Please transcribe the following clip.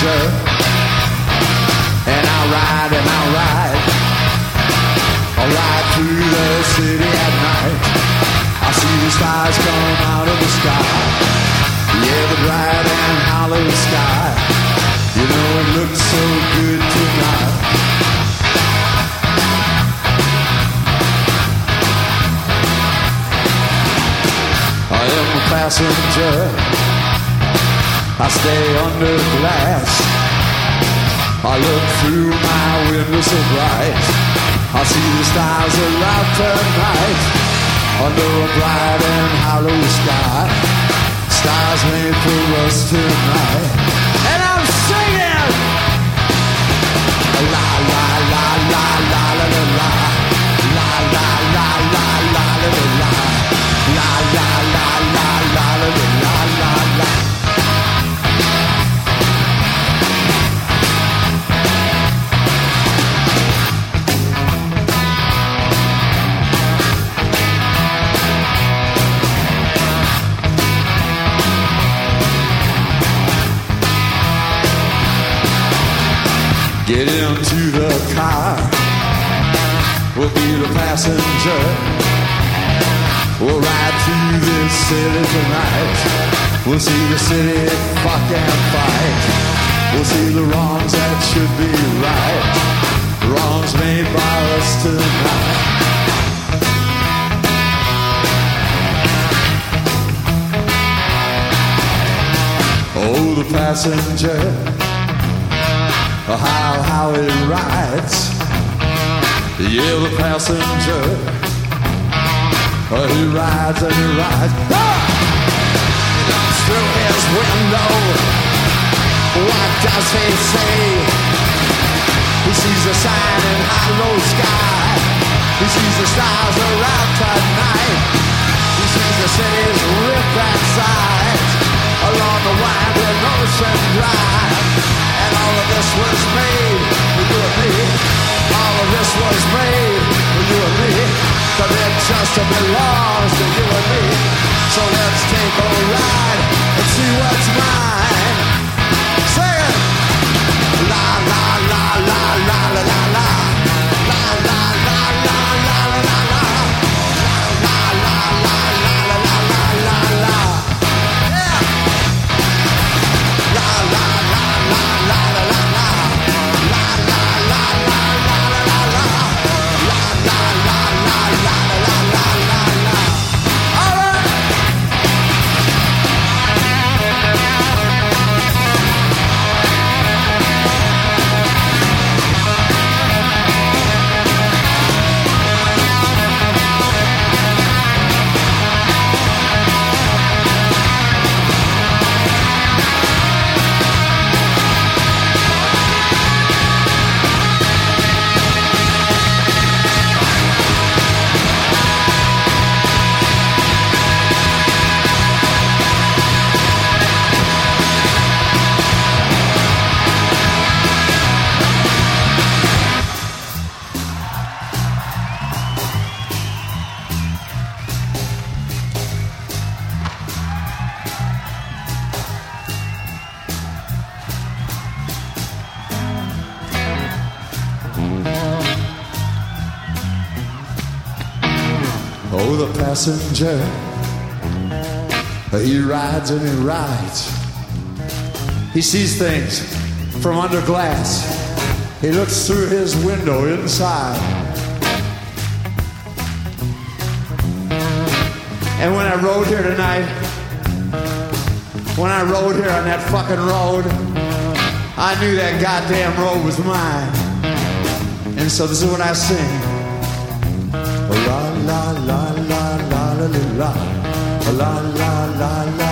And I'll ride and I'll ride. I'll ride through the city at night. I see the stars come out of the sky. Yeah, the bright and hollow sky. You know it looks so good tonight. I am a passenger. I stay under glass. I look through my window so bright. I see the stars around tonight. Under a bright and hollow sky. Stars made for us tonight. Get into the car. We'll be the passenger. We'll ride through this city tonight. We'll see the city fuck and fight. We'll see the wrongs that should be right. Wrongs made by us tonight. Oh, the passenger how how it rides. Yeah, the passenger. He rides and he rides. Ah! He looks through his window. What does he see? He sees a sign in hollow sky. He sees the stars around tonight. He sees the city's ripped and sides along the winding ocean drive. And all of this just belongs to you and me. So let's take a ride and see what's mine. Sing it! Oh, the passenger. He rides and he rides. He sees things from under glass. He looks through his window inside. And when I rode here tonight, when I rode here on that fucking road, I knew that goddamn road was mine. And so this is what I sing. Oh, la la la la la la la la. la